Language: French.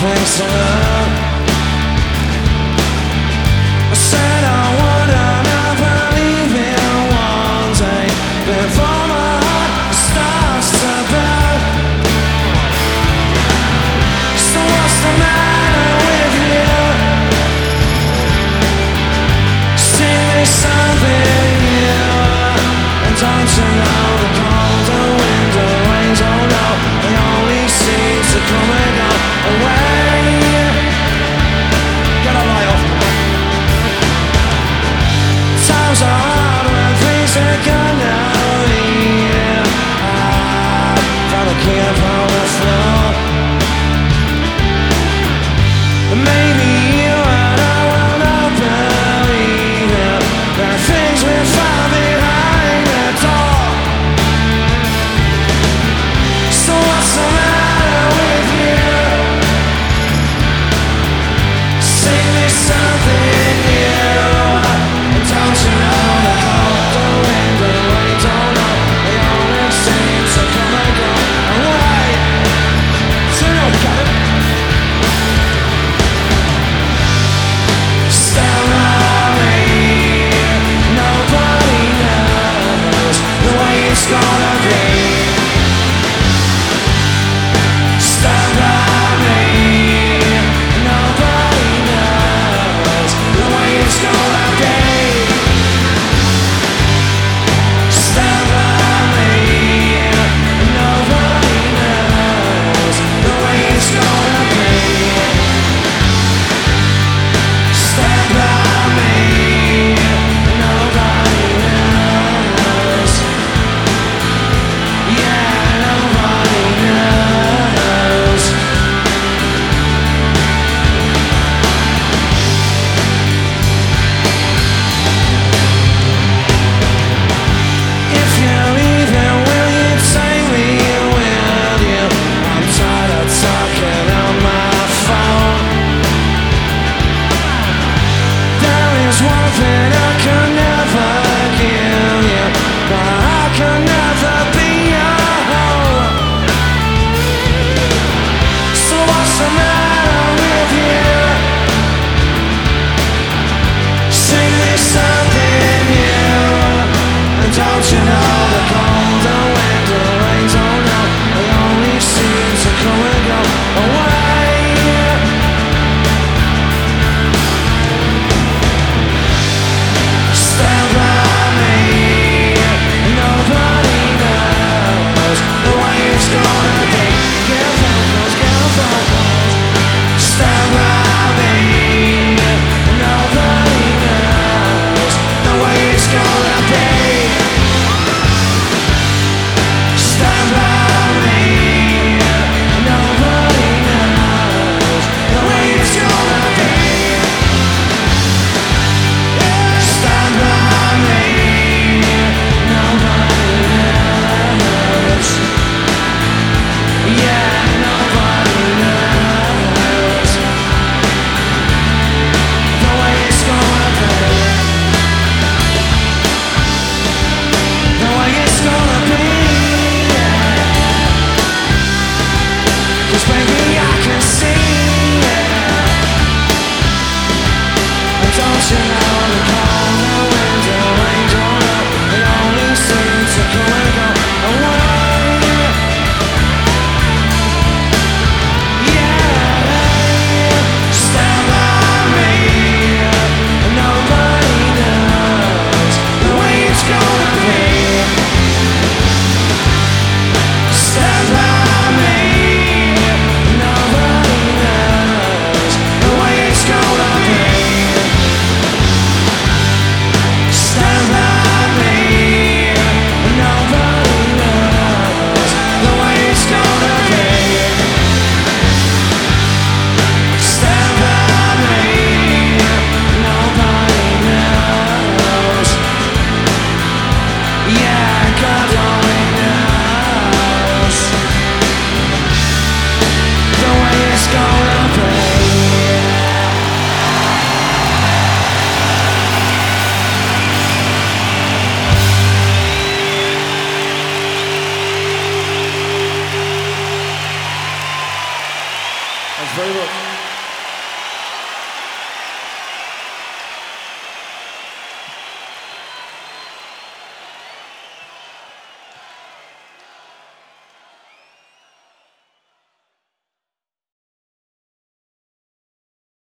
points sont.